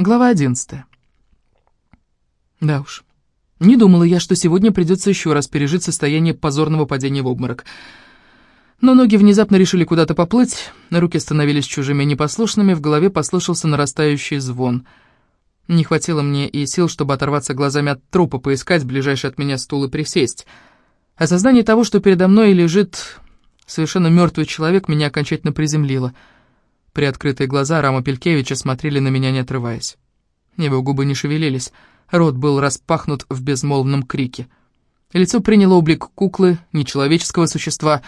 Глава одиннадцатая. Да уж, не думала я, что сегодня придется еще раз пережить состояние позорного падения в обморок. Но ноги внезапно решили куда-то поплыть, руки становились чужими и непослушными, в голове послышался нарастающий звон. Не хватило мне и сил, чтобы оторваться глазами от трупа, поискать ближайший от меня стул и присесть. Осознание того, что передо мной лежит совершенно мертвый человек, меня окончательно приземлило — Приоткрытые глаза Рама Пелькевича смотрели на меня, не отрываясь. Его губы не шевелились, рот был распахнут в безмолвном крике. Лицо приняло облик куклы, нечеловеческого существа.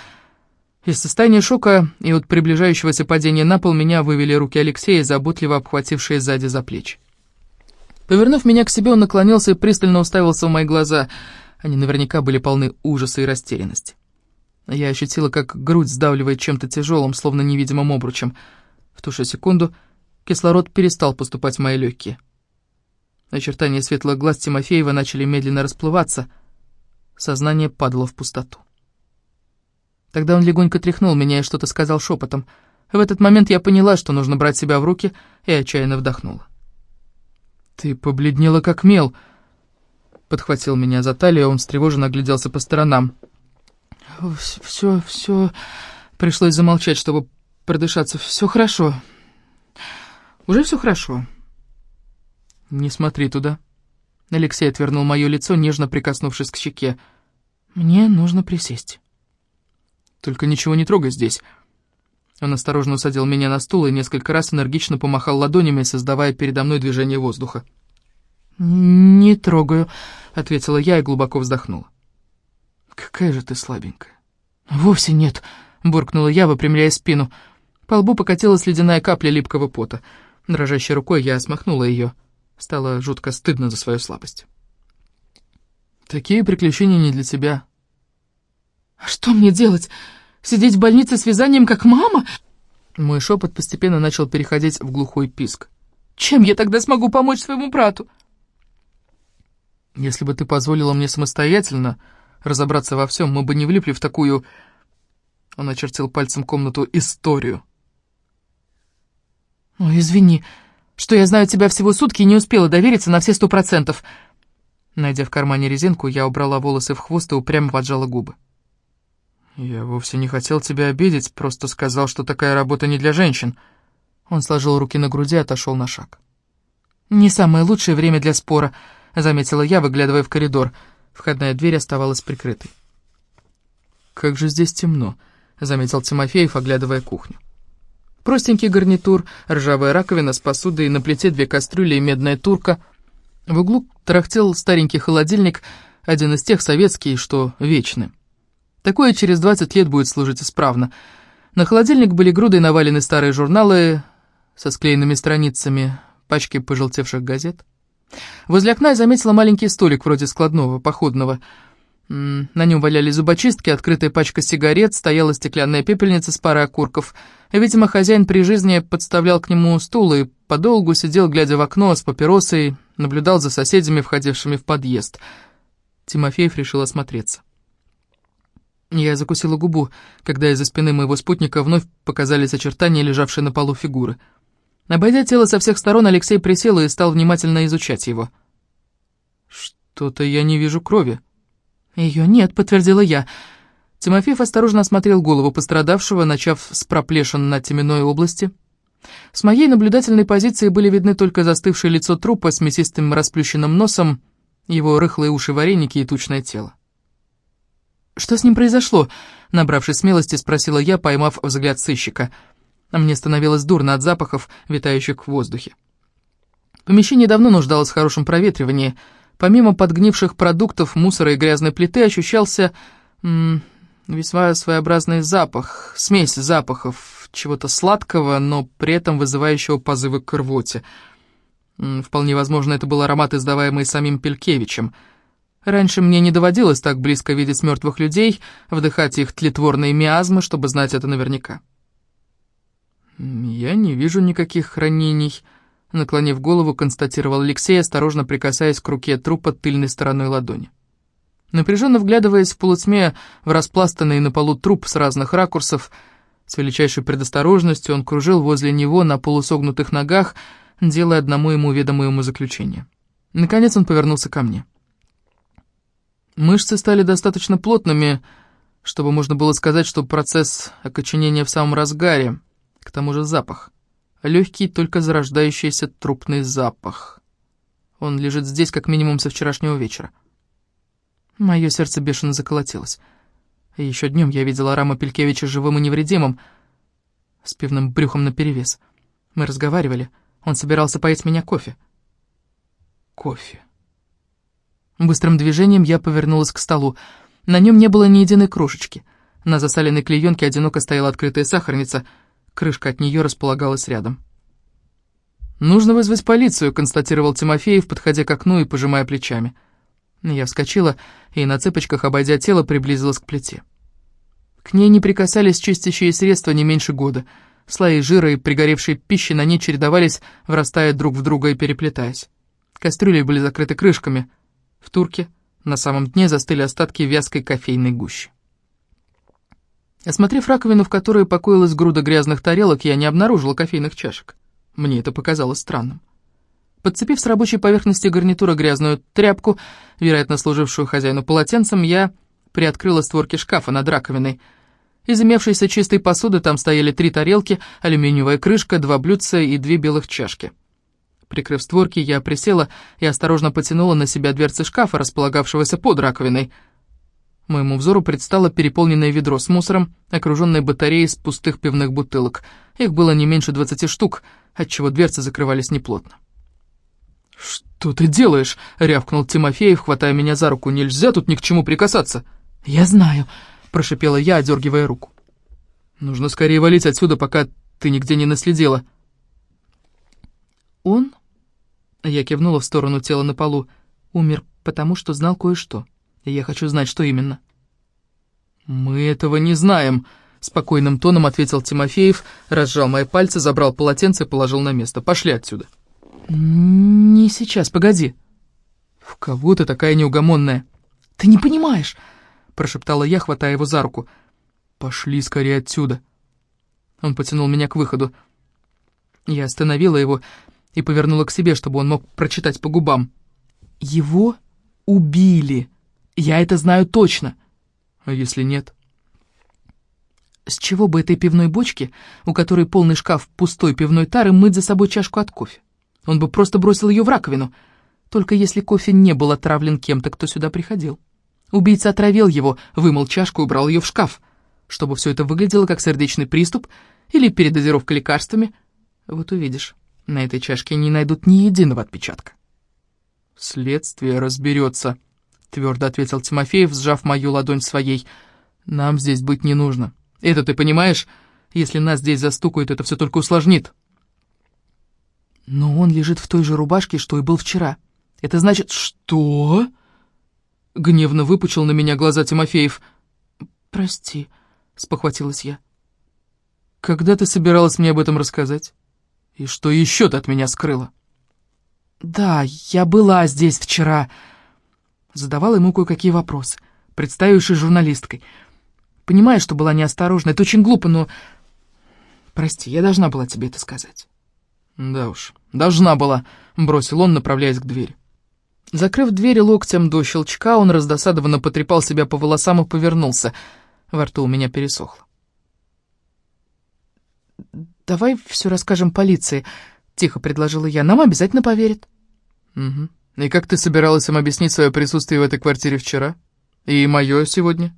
Из состояния шока и от приближающегося падения на пол меня вывели руки Алексея, заботливо обхватившие сзади за плечи. Повернув меня к себе, он наклонился и пристально уставился в мои глаза. Они наверняка были полны ужаса и растерянности. Я ощутила, как грудь сдавливает чем-то тяжелым, словно невидимым обручем — в ту же секунду кислород перестал поступать в мои легкие. Очертания светлых глаз Тимофеева начали медленно расплываться. Сознание падало в пустоту. Тогда он легонько тряхнул меня и что-то сказал шепотом. В этот момент я поняла, что нужно брать себя в руки, и отчаянно вдохнула. «Ты побледнела, как мел», — подхватил меня за талию, он встревоженно огляделся по сторонам. «Все, все...» Пришлось замолчать, чтобы продышаться. Все хорошо. Уже все хорошо. Не смотри туда. Алексей отвернул мое лицо, нежно прикоснувшись к щеке. Мне нужно присесть. Только ничего не трогай здесь. Он осторожно усадил меня на стул и несколько раз энергично помахал ладонями, создавая передо мной движение воздуха. «Не трогаю», — ответила я и глубоко вздохнула. «Какая же ты слабенькая». «Вовсе нет», — буркнула я, выпрямляя спину. По лбу покатилась ледяная капля липкого пота. Дрожащей рукой я смахнула ее. Стало жутко стыдно за свою слабость. «Такие приключения не для тебя». «А что мне делать? Сидеть в больнице с вязанием, как мама?» Мой шепот постепенно начал переходить в глухой писк. «Чем я тогда смогу помочь своему брату?» «Если бы ты позволила мне самостоятельно разобраться во всем, мы бы не влипли в такую...» Он очертил пальцем комнату «историю». «Ой, извини, что я знаю тебя всего сутки и не успела довериться на все сто процентов». Найдя в кармане резинку, я убрала волосы в хвост и упрямо поджала губы. «Я вовсе не хотел тебя обидеть, просто сказал, что такая работа не для женщин». Он сложил руки на груди и отошел на шаг. «Не самое лучшее время для спора», — заметила я, выглядывая в коридор. Входная дверь оставалась прикрытой. «Как же здесь темно», — заметил Тимофеев, оглядывая кухню. Простенький гарнитур, ржавая раковина с посудой, на плите две кастрюли и медная турка. В углу тарахтел старенький холодильник, один из тех советский, что вечный. Такое через 20 лет будет служить исправно. На холодильник были груды навалены старые журналы со склеенными страницами, пачки пожелтевших газет. Возле окна я заметила маленький столик вроде складного, походного, на нем валялись зубочистки, открытая пачка сигарет, стояла стеклянная пепельница с парой окурков. Видимо, хозяин при жизни подставлял к нему стул и подолгу сидел, глядя в окно с папиросой, наблюдал за соседями, входившими в подъезд. Тимофеев решил осмотреться. Я закусила губу, когда из-за спины моего спутника вновь показались очертания, лежавшие на полу фигуры. Обойдя тело со всех сторон, Алексей присел и стал внимательно изучать его. «Что-то я не вижу крови», «Ее нет», — подтвердила я. Тимофеев осторожно осмотрел голову пострадавшего, начав с проплешин на теменной области. С моей наблюдательной позиции были видны только застывшее лицо трупа с мясистым расплющенным носом, его рыхлые уши вареники и тучное тело. «Что с ним произошло?» — набравшись смелости, спросила я, поймав взгляд сыщика. Мне становилось дурно от запахов, витающих в воздухе. Помещение давно нуждалось в хорошем проветривании — Помимо подгнивших продуктов, мусора и грязной плиты ощущался м, весьма своеобразный запах, смесь запахов, чего-то сладкого, но при этом вызывающего позывы к рвоте. М, вполне возможно, это был аромат, издаваемый самим Пелькевичем. Раньше мне не доводилось так близко видеть мертвых людей, вдыхать их тлетворные миазмы, чтобы знать это наверняка. «Я не вижу никаких ранений», Наклонив голову, констатировал Алексей, осторожно прикасаясь к руке трупа тыльной стороной ладони. Напряженно вглядываясь в полутьме в распластанный на полу труп с разных ракурсов, с величайшей предосторожностью он кружил возле него на полусогнутых ногах, делая одному ему ведомое заключение. Наконец он повернулся ко мне. Мышцы стали достаточно плотными, чтобы можно было сказать, что процесс окоченения в самом разгаре, к тому же запах. Легкий, только зарождающийся трупный запах. Он лежит здесь как минимум со вчерашнего вечера. Мое сердце бешено заколотилось. Еще днем я видела Рама Пелькевича живым и невредимым, с пивным брюхом наперевес. Мы разговаривали. Он собирался поесть меня кофе. Кофе. Быстрым движением я повернулась к столу. На нем не было ни единой крошечки. На засаленной клеенке одиноко стояла открытая сахарница. Крышка от нее располагалась рядом. «Нужно вызвать полицию», — констатировал Тимофеев, подходя к окну и пожимая плечами. Я вскочила и на цыпочках, обойдя тело, приблизилась к плите. К ней не прикасались чистящие средства не меньше года. Слои жира и пригоревшей пищи на ней чередовались, врастая друг в друга и переплетаясь. Кастрюли были закрыты крышками. В турке на самом дне застыли остатки вязкой кофейной гущи. Осмотрев раковину, в которой покоилась груда грязных тарелок, я не обнаружила кофейных чашек. Мне это показалось странным. Подцепив с рабочей поверхности гарнитура грязную тряпку, вероятно, служившую хозяину полотенцем, я приоткрыла створки шкафа над раковиной. Из имевшейся чистой посуды там стояли три тарелки, алюминиевая крышка, два блюдца и две белых чашки. Прикрыв створки, я присела и осторожно потянула на себя дверцы шкафа, располагавшегося под раковиной. Моему взору предстало переполненное ведро с мусором, окруженное батареей из пустых пивных бутылок. Их было не меньше двадцати штук, отчего дверцы закрывались неплотно. «Что ты делаешь?» — рявкнул Тимофеев, хватая меня за руку. «Нельзя тут ни к чему прикасаться». «Я знаю», — прошипела я, одергивая руку. «Нужно скорее валить отсюда, пока ты нигде не наследила». «Он?» Я кивнула в сторону тела на полу. Умер, потому что знал кое-что. Я хочу знать, что именно. «Мы этого не знаем», — спокойным тоном ответил Тимофеев, разжал мои пальцы, забрал полотенце и положил на место. «Пошли отсюда». «Не сейчас, погоди». «В кого ты такая неугомонная?» «Ты не понимаешь», — прошептала я, хватая его за руку. «Пошли скорее отсюда». Он потянул меня к выходу. Я остановила его и повернула к себе, чтобы он мог прочитать по губам. «Его убили. Я это знаю точно». «А если нет?» «С чего бы этой пивной бочке, у которой полный шкаф пустой пивной тары, мыть за собой чашку от кофе? Он бы просто бросил ее в раковину, только если кофе не был отравлен кем-то, кто сюда приходил. Убийца отравил его, вымыл чашку и убрал ее в шкаф, чтобы все это выглядело как сердечный приступ или передозировка лекарствами. Вот увидишь». На этой чашке не найдут ни единого отпечатка. «Следствие разберется», — твердо ответил Тимофеев, сжав мою ладонь своей. «Нам здесь быть не нужно. Это ты понимаешь? Если нас здесь застукают, это все только усложнит». «Но он лежит в той же рубашке, что и был вчера. Это значит...» «Что?» — гневно выпучил на меня глаза Тимофеев. «Прости», — спохватилась я. «Когда ты собиралась мне об этом рассказать?» И что еще ты от меня скрыла? Да, я была здесь вчера. Задавала ему кое-какие вопросы, представившись журналисткой. Понимаю, что была неосторожна, это очень глупо, но... Прости, я должна была тебе это сказать. Да уж, должна была, бросил он, направляясь к двери. Закрыв дверь локтем до щелчка, он раздосадованно потрепал себя по волосам и повернулся. Во рту у меня пересохло. «Давай все расскажем полиции», — тихо предложила я. «Нам обязательно поверят». «Угу. И как ты собиралась им объяснить свое присутствие в этой квартире вчера? И мое сегодня?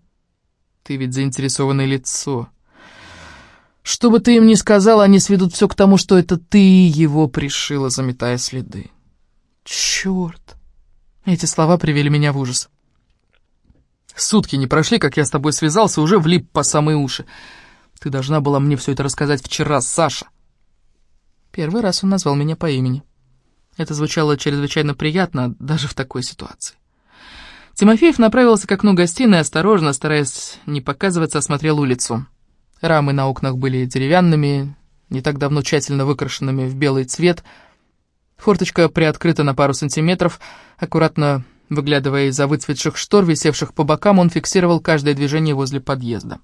Ты ведь заинтересованное лицо. Что бы ты им ни сказал, они сведут все к тому, что это ты его пришила, заметая следы». «Черт!» Эти слова привели меня в ужас. Сутки не прошли, как я с тобой связался, уже влип по самые уши. Ты должна была мне все это рассказать вчера, Саша. Первый раз он назвал меня по имени. Это звучало чрезвычайно приятно, даже в такой ситуации. Тимофеев направился к окну гостиной, осторожно, стараясь не показываться, осмотрел улицу. Рамы на окнах были деревянными, не так давно тщательно выкрашенными в белый цвет. Форточка приоткрыта на пару сантиметров. Аккуратно выглядывая из-за выцветших штор, висевших по бокам, он фиксировал каждое движение возле подъезда.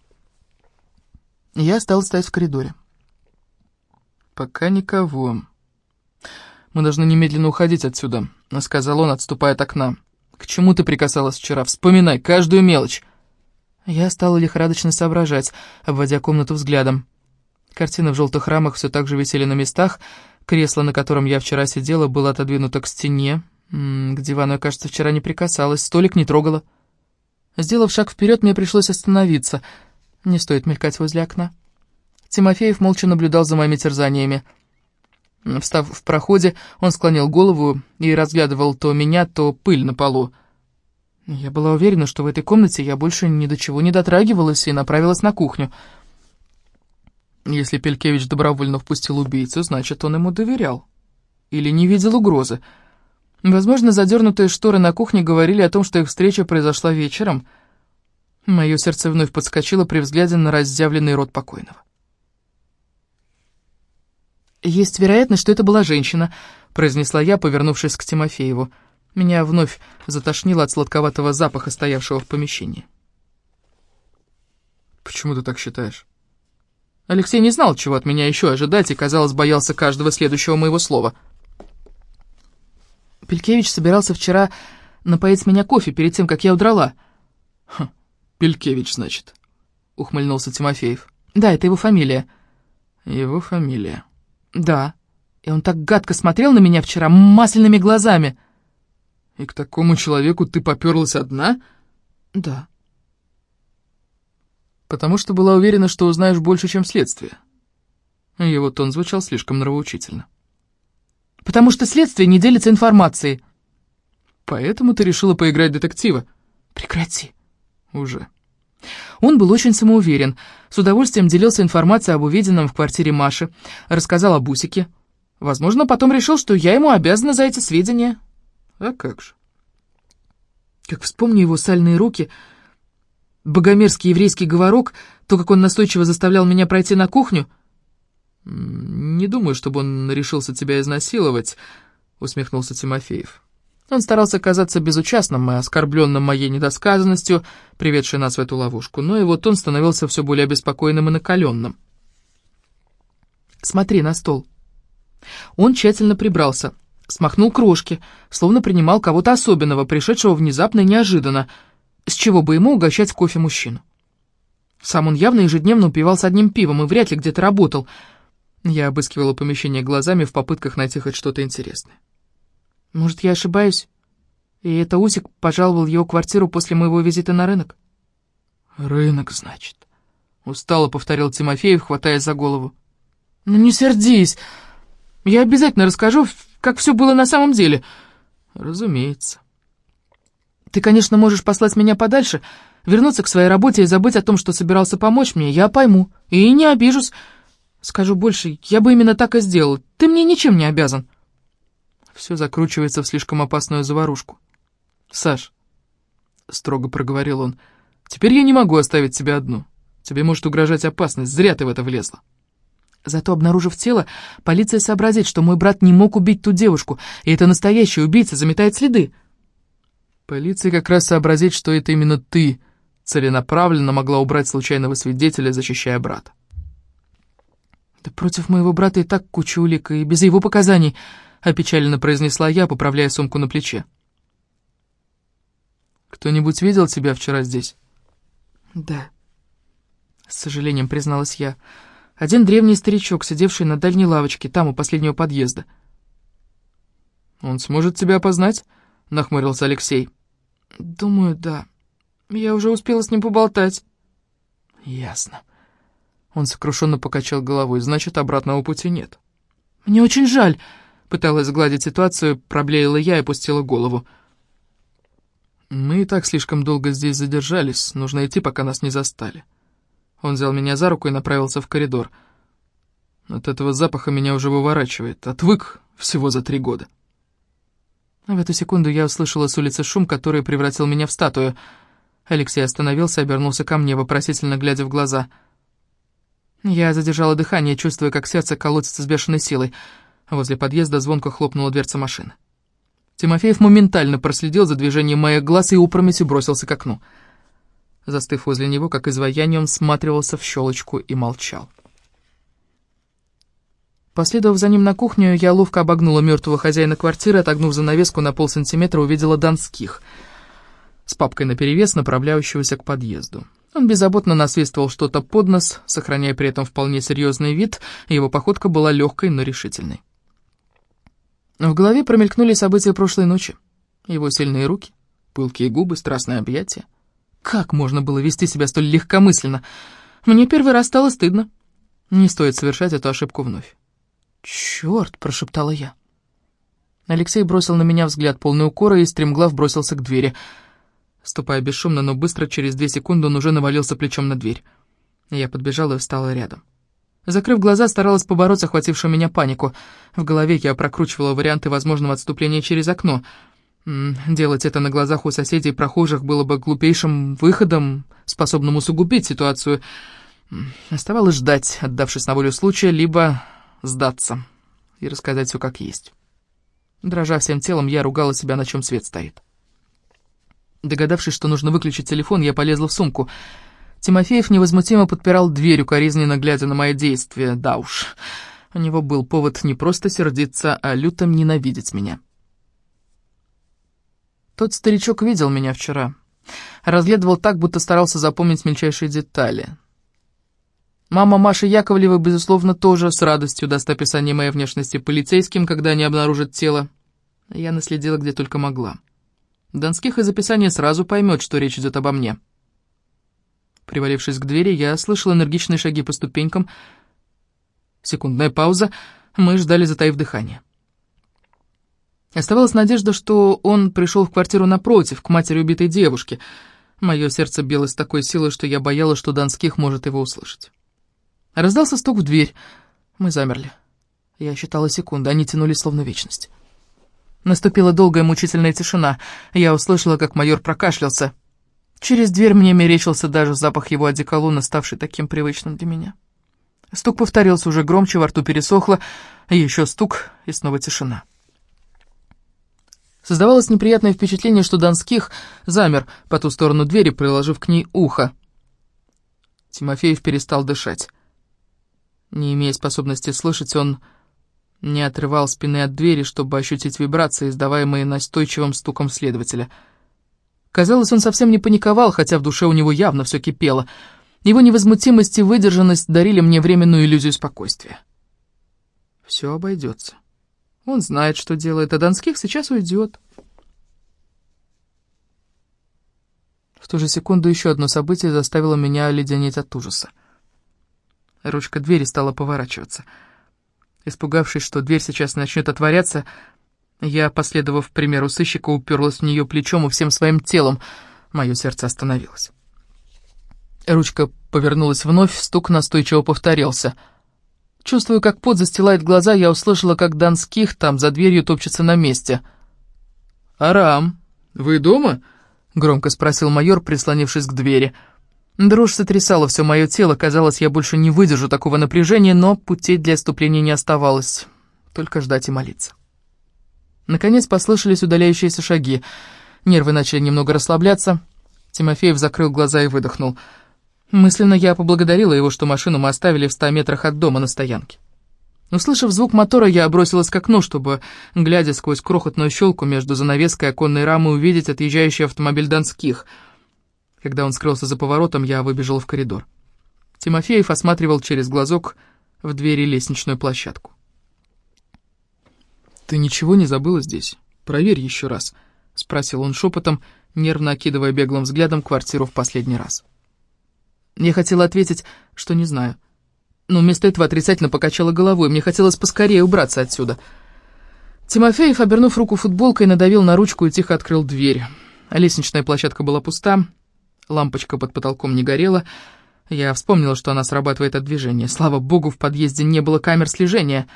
Я стал стоять в коридоре. Пока никого. «Мы должны немедленно уходить отсюда», — сказал он, отступая от окна. «К чему ты прикасалась вчера? Вспоминай каждую мелочь». Я стала лихорадочно соображать, обводя комнату взглядом. Картины в желтых рамах все так же висели на местах, кресло, на котором я вчера сидела, было отодвинуто к стене. М -м, к дивану я, кажется, вчера не прикасалась, столик не трогала. Сделав шаг вперед, мне пришлось остановиться. Не стоит мелькать возле окна. Тимофеев молча наблюдал за моими терзаниями. Встав в проходе, он склонил голову и разглядывал то меня, то пыль на полу. Я была уверена, что в этой комнате я больше ни до чего не дотрагивалась и направилась на кухню. Если Пелькевич добровольно впустил убийцу, значит, он ему доверял. Или не видел угрозы. Возможно, задернутые шторы на кухне говорили о том, что их встреча произошла вечером. Мое сердце вновь подскочило при взгляде на разъявленный рот покойного. «Есть вероятность, что это была женщина», — произнесла я, повернувшись к Тимофееву. Меня вновь затошнило от сладковатого запаха, стоявшего в помещении. «Почему ты так считаешь?» Алексей не знал, чего от меня еще ожидать, и, казалось, боялся каждого следующего моего слова. Пелькевич собирался вчера напоить меня кофе перед тем, как я удрала. «Хм, Пелькевич, значит», — ухмыльнулся Тимофеев. «Да, это его фамилия». «Его фамилия». «Да. И он так гадко смотрел на меня вчера, масляными глазами». «И к такому человеку ты поперлась одна?» «Да». «Потому что была уверена, что узнаешь больше, чем следствие». Его тон звучал слишком нравоучительно. «Потому что следствие не делится информацией». «Поэтому ты решила поиграть детектива?» «Прекрати». «Уже». Он был очень самоуверен, с удовольствием делился информацией об увиденном в квартире Маши, рассказал о Бусике. Возможно, потом решил, что я ему обязана за эти сведения. А как же? Как вспомню его сальные руки, богомерзкий еврейский говорок, то, как он настойчиво заставлял меня пройти на кухню. «Не думаю, чтобы он решился тебя изнасиловать», — усмехнулся Тимофеев. Он старался казаться безучастным и оскорбленным моей недосказанностью, приведшей нас в эту ловушку, но его тон становился все более обеспокоенным и накаленным. «Смотри на стол». Он тщательно прибрался, смахнул крошки, словно принимал кого-то особенного, пришедшего внезапно и неожиданно, с чего бы ему угощать кофе мужчину. Сам он явно ежедневно упивался одним пивом и вряд ли где-то работал. Я обыскивала помещение глазами в попытках найти хоть что-то интересное. Может, я ошибаюсь? И это Усик пожаловал его квартиру после моего визита на рынок? «Рынок, значит», — устало повторил Тимофеев, хватаясь за голову. «Ну не сердись. Я обязательно расскажу, как все было на самом деле». «Разумеется». «Ты, конечно, можешь послать меня подальше, вернуться к своей работе и забыть о том, что собирался помочь мне. Я пойму и не обижусь. Скажу больше, я бы именно так и сделал. Ты мне ничем не обязан» все закручивается в слишком опасную заварушку. «Саш», — строго проговорил он, — «теперь я не могу оставить тебя одну. Тебе может угрожать опасность, зря ты в это влезла». Зато, обнаружив тело, полиция сообразит, что мой брат не мог убить ту девушку, и это настоящий убийца заметает следы. Полиция как раз сообразит, что это именно ты целенаправленно могла убрать случайного свидетеля, защищая брата. Да против моего брата и так куча улик, и без его показаний —— опечаленно произнесла я, поправляя сумку на плече. «Кто-нибудь видел тебя вчера здесь?» «Да», — с сожалением призналась я. «Один древний старичок, сидевший на дальней лавочке, там, у последнего подъезда». «Он сможет тебя опознать?» — нахмурился Алексей. «Думаю, да. Я уже успела с ним поболтать». «Ясно». Он сокрушенно покачал головой. «Значит, обратного пути нет». «Мне очень жаль», Пыталась сгладить ситуацию, проблеяла я и опустила голову. «Мы и так слишком долго здесь задержались, нужно идти, пока нас не застали». Он взял меня за руку и направился в коридор. От этого запаха меня уже выворачивает, отвык всего за три года. В эту секунду я услышала с улицы шум, который превратил меня в статую. Алексей остановился и обернулся ко мне, вопросительно глядя в глаза. Я задержала дыхание, чувствуя, как сердце колотится с бешеной силой — Возле подъезда звонко хлопнула дверца машины. Тимофеев моментально проследил за движением моих глаз и опрометью бросился к окну. Застыв возле него, как изваяние, он всматривался в щелочку и молчал. Последовав за ним на кухню, я ловко обогнула мертвого хозяина квартиры, отогнув занавеску на полсантиметра, увидела Донских с папкой наперевес, направляющегося к подъезду. Он беззаботно насвистывал что-то под нос, сохраняя при этом вполне серьезный вид, его походка была легкой, но решительной. В голове промелькнули события прошлой ночи. Его сильные руки, пылкие губы, страстное объятие. Как можно было вести себя столь легкомысленно? Мне первый раз стало стыдно. Не стоит совершать эту ошибку вновь. «Черт!» — прошептала я. Алексей бросил на меня взгляд полный укора и стремглав бросился к двери — Ступая бесшумно, но быстро, через две секунды он уже навалился плечом на дверь. Я подбежала и встала рядом. Закрыв глаза, старалась побороть охватившую меня панику. В голове я прокручивала варианты возможного отступления через окно. Делать это на глазах у соседей и прохожих было бы глупейшим выходом, способным усугубить ситуацию. Оставалось ждать, отдавшись на волю случая, либо сдаться и рассказать все как есть. Дрожа всем телом, я ругала себя, на чем свет стоит. Догадавшись, что нужно выключить телефон, я полезла в сумку. Тимофеев невозмутимо подпирал дверь, укоризненно глядя на мои действия. Да уж, у него был повод не просто сердиться, а лютом ненавидеть меня. Тот старичок видел меня вчера. Разглядывал так, будто старался запомнить мельчайшие детали. Мама Маши Яковлева, безусловно, тоже с радостью даст описание моей внешности полицейским, когда они обнаружат тело. Я наследила где только могла. Донских из описания сразу поймет, что речь идет обо мне. Привалившись к двери, я слышал энергичные шаги по ступенькам. Секундная пауза. Мы ждали, затаив дыхание. Оставалась надежда, что он пришел в квартиру напротив, к матери убитой девушки. Мое сердце билось с такой силой, что я боялась, что Донских может его услышать. Раздался стук в дверь. Мы замерли. Я считала секунды, они тянулись словно вечность. Наступила долгая мучительная тишина. Я услышала, как майор прокашлялся. Через дверь мне мерещился даже запах его одеколона, ставший таким привычным для меня. Стук повторился уже громче, во рту пересохло, и еще стук, и снова тишина. Создавалось неприятное впечатление, что Донских замер по ту сторону двери, приложив к ней ухо. Тимофеев перестал дышать. Не имея способности слышать, он не отрывал спины от двери, чтобы ощутить вибрации, издаваемые настойчивым стуком следователя. Казалось, он совсем не паниковал, хотя в душе у него явно все кипело. Его невозмутимость и выдержанность дарили мне временную иллюзию спокойствия. Все обойдется. Он знает, что делает, а Донских сейчас уйдет. В ту же секунду еще одно событие заставило меня оледенеть от ужаса. Ручка двери стала поворачиваться — Испугавшись, что дверь сейчас начнет отворяться, я, последовав примеру сыщика, уперлась в нее плечом и всем своим телом. Мое сердце остановилось. Ручка повернулась вновь, стук настойчиво повторился. Чувствуя, как пот застилает глаза, я услышала, как Донских там за дверью топчется на месте. «Арам, вы дома?» — громко спросил майор, прислонившись к двери. Дрожь сотрясала все мое тело, казалось, я больше не выдержу такого напряжения, но путей для отступления не оставалось, только ждать и молиться. Наконец послышались удаляющиеся шаги, нервы начали немного расслабляться. Тимофеев закрыл глаза и выдохнул. Мысленно я поблагодарила его, что машину мы оставили в ста метрах от дома на стоянке. Услышав звук мотора, я бросилась к окну, чтобы, глядя сквозь крохотную щелку между занавеской и оконной рамой, увидеть отъезжающий автомобиль Донских — когда он скрылся за поворотом, я выбежал в коридор. Тимофеев осматривал через глазок в двери лестничную площадку. «Ты ничего не забыла здесь? Проверь еще раз», — спросил он шепотом, нервно окидывая беглым взглядом квартиру в последний раз. Я хотела ответить, что не знаю. Но вместо этого отрицательно покачала головой. Мне хотелось поскорее убраться отсюда. Тимофеев, обернув руку футболкой, надавил на ручку и тихо открыл дверь. Лестничная площадка была пуста, Лампочка под потолком не горела. Я вспомнила, что она срабатывает от движения. Слава богу, в подъезде не было камер слежения.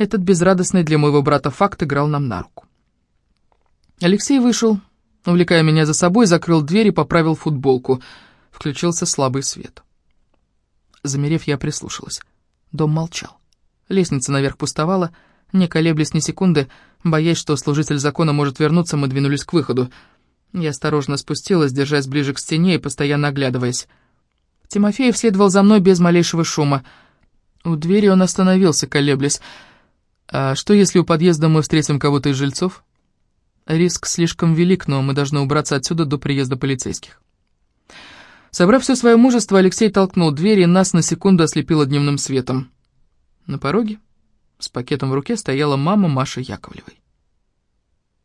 Этот безрадостный для моего брата факт играл нам на руку. Алексей вышел, увлекая меня за собой, закрыл дверь и поправил футболку. Включился слабый свет. Замерев, я прислушалась. Дом молчал. Лестница наверх пустовала. Не колеблясь ни секунды, боясь, что служитель закона может вернуться, мы двинулись к выходу. Я осторожно спустилась, держась ближе к стене и постоянно оглядываясь. Тимофеев следовал за мной без малейшего шума. У двери он остановился, колеблясь. «А что, если у подъезда мы встретим кого-то из жильцов?» «Риск слишком велик, но мы должны убраться отсюда до приезда полицейских». Собрав все свое мужество, Алексей толкнул дверь, и нас на секунду ослепило дневным светом. На пороге с пакетом в руке стояла мама Маши Яковлевой.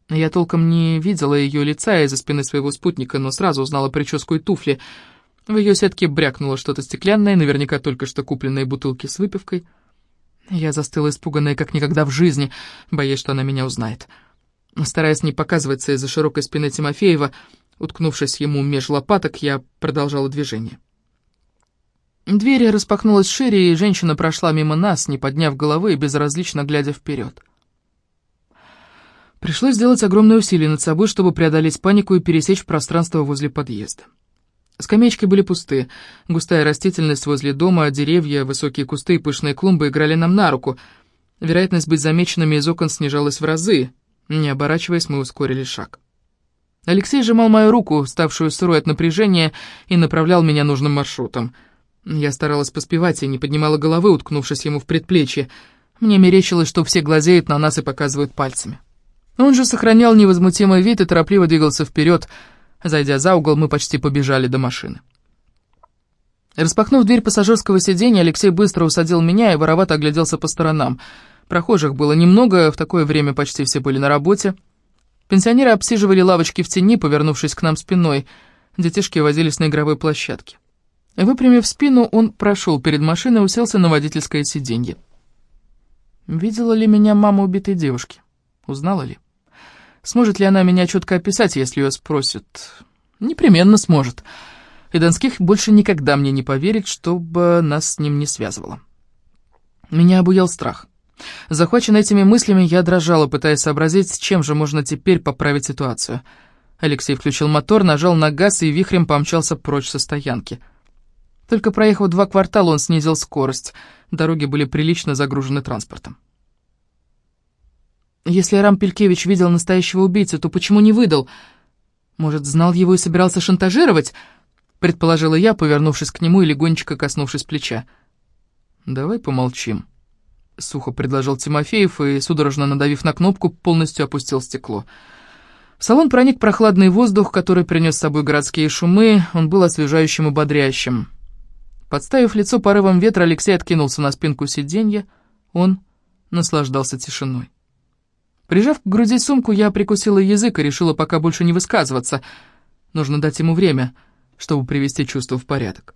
Я толком не видела ее лица из-за спины своего спутника, но сразу узнала прическу и туфли. В ее сетке брякнуло что-то стеклянное, наверняка только что купленные бутылки с выпивкой. Я застыла испуганная как никогда в жизни, боясь, что она меня узнает. Стараясь не показываться из-за широкой спины Тимофеева, уткнувшись ему меж лопаток, я продолжала движение. Дверь распахнулась шире, и женщина прошла мимо нас, не подняв головы и безразлично глядя вперед. Пришлось сделать огромное усилие над собой, чтобы преодолеть панику и пересечь пространство возле подъезда. Скамеечки были пусты, густая растительность возле дома, деревья, высокие кусты и пышные клумбы играли нам на руку. Вероятность быть замеченными из окон снижалась в разы. Не оборачиваясь, мы ускорили шаг. Алексей сжимал мою руку, ставшую сырой от напряжения, и направлял меня нужным маршрутом. Я старалась поспевать и не поднимала головы, уткнувшись ему в предплечье. Мне мерещилось, что все глазеют на нас и показывают пальцами. Он же сохранял невозмутимый вид и торопливо двигался вперед. Зайдя за угол, мы почти побежали до машины. Распахнув дверь пассажирского сиденья, Алексей быстро усадил меня и воровато огляделся по сторонам. Прохожих было немного, в такое время почти все были на работе. Пенсионеры обсиживали лавочки в тени, повернувшись к нам спиной. Детишки возились на игровой площадке. Выпрямив спину, он прошел перед машиной и уселся на водительское сиденье. Видела ли меня мама убитой девушки? Узнала ли? Сможет ли она меня четко описать, если ее спросят? Непременно сможет. И Донских больше никогда мне не поверит, чтобы нас с ним не связывало. Меня обуял страх. Захваченный этими мыслями, я дрожала, пытаясь сообразить, с чем же можно теперь поправить ситуацию. Алексей включил мотор, нажал на газ и вихрем помчался прочь со стоянки. Только проехав два квартала, он снизил скорость. Дороги были прилично загружены транспортом. Если Арам Пелькевич видел настоящего убийцу, то почему не выдал? Может, знал его и собирался шантажировать? Предположила я, повернувшись к нему и легонечко коснувшись плеча. «Давай помолчим», — сухо предложил Тимофеев и, судорожно надавив на кнопку, полностью опустил стекло. В салон проник прохладный воздух, который принес с собой городские шумы, он был освежающим и бодрящим. Подставив лицо порывом ветра, Алексей откинулся на спинку сиденья, он наслаждался тишиной. Прижав к груди сумку, я прикусила язык и решила пока больше не высказываться. Нужно дать ему время, чтобы привести чувство в порядок.